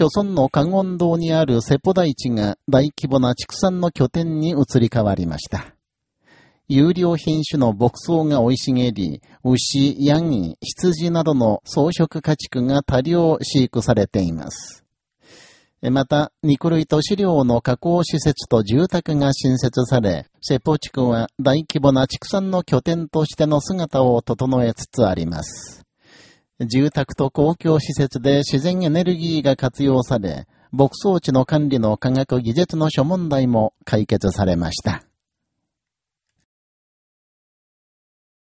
朝村の関温道にあるセポ大地が大規模な畜産の拠点に移り変わりました。有料品種の牧草が生い茂り、牛、ヤギ、羊などの草食家畜が多量飼育されています。また、肉類と飼料の加工施設と住宅が新設され、セポ地区は大規模な畜産の拠点としての姿を整えつつあります。住宅と公共施設で自然エネルギーが活用され、牧草地の管理の科学技術の諸問題も解決されました。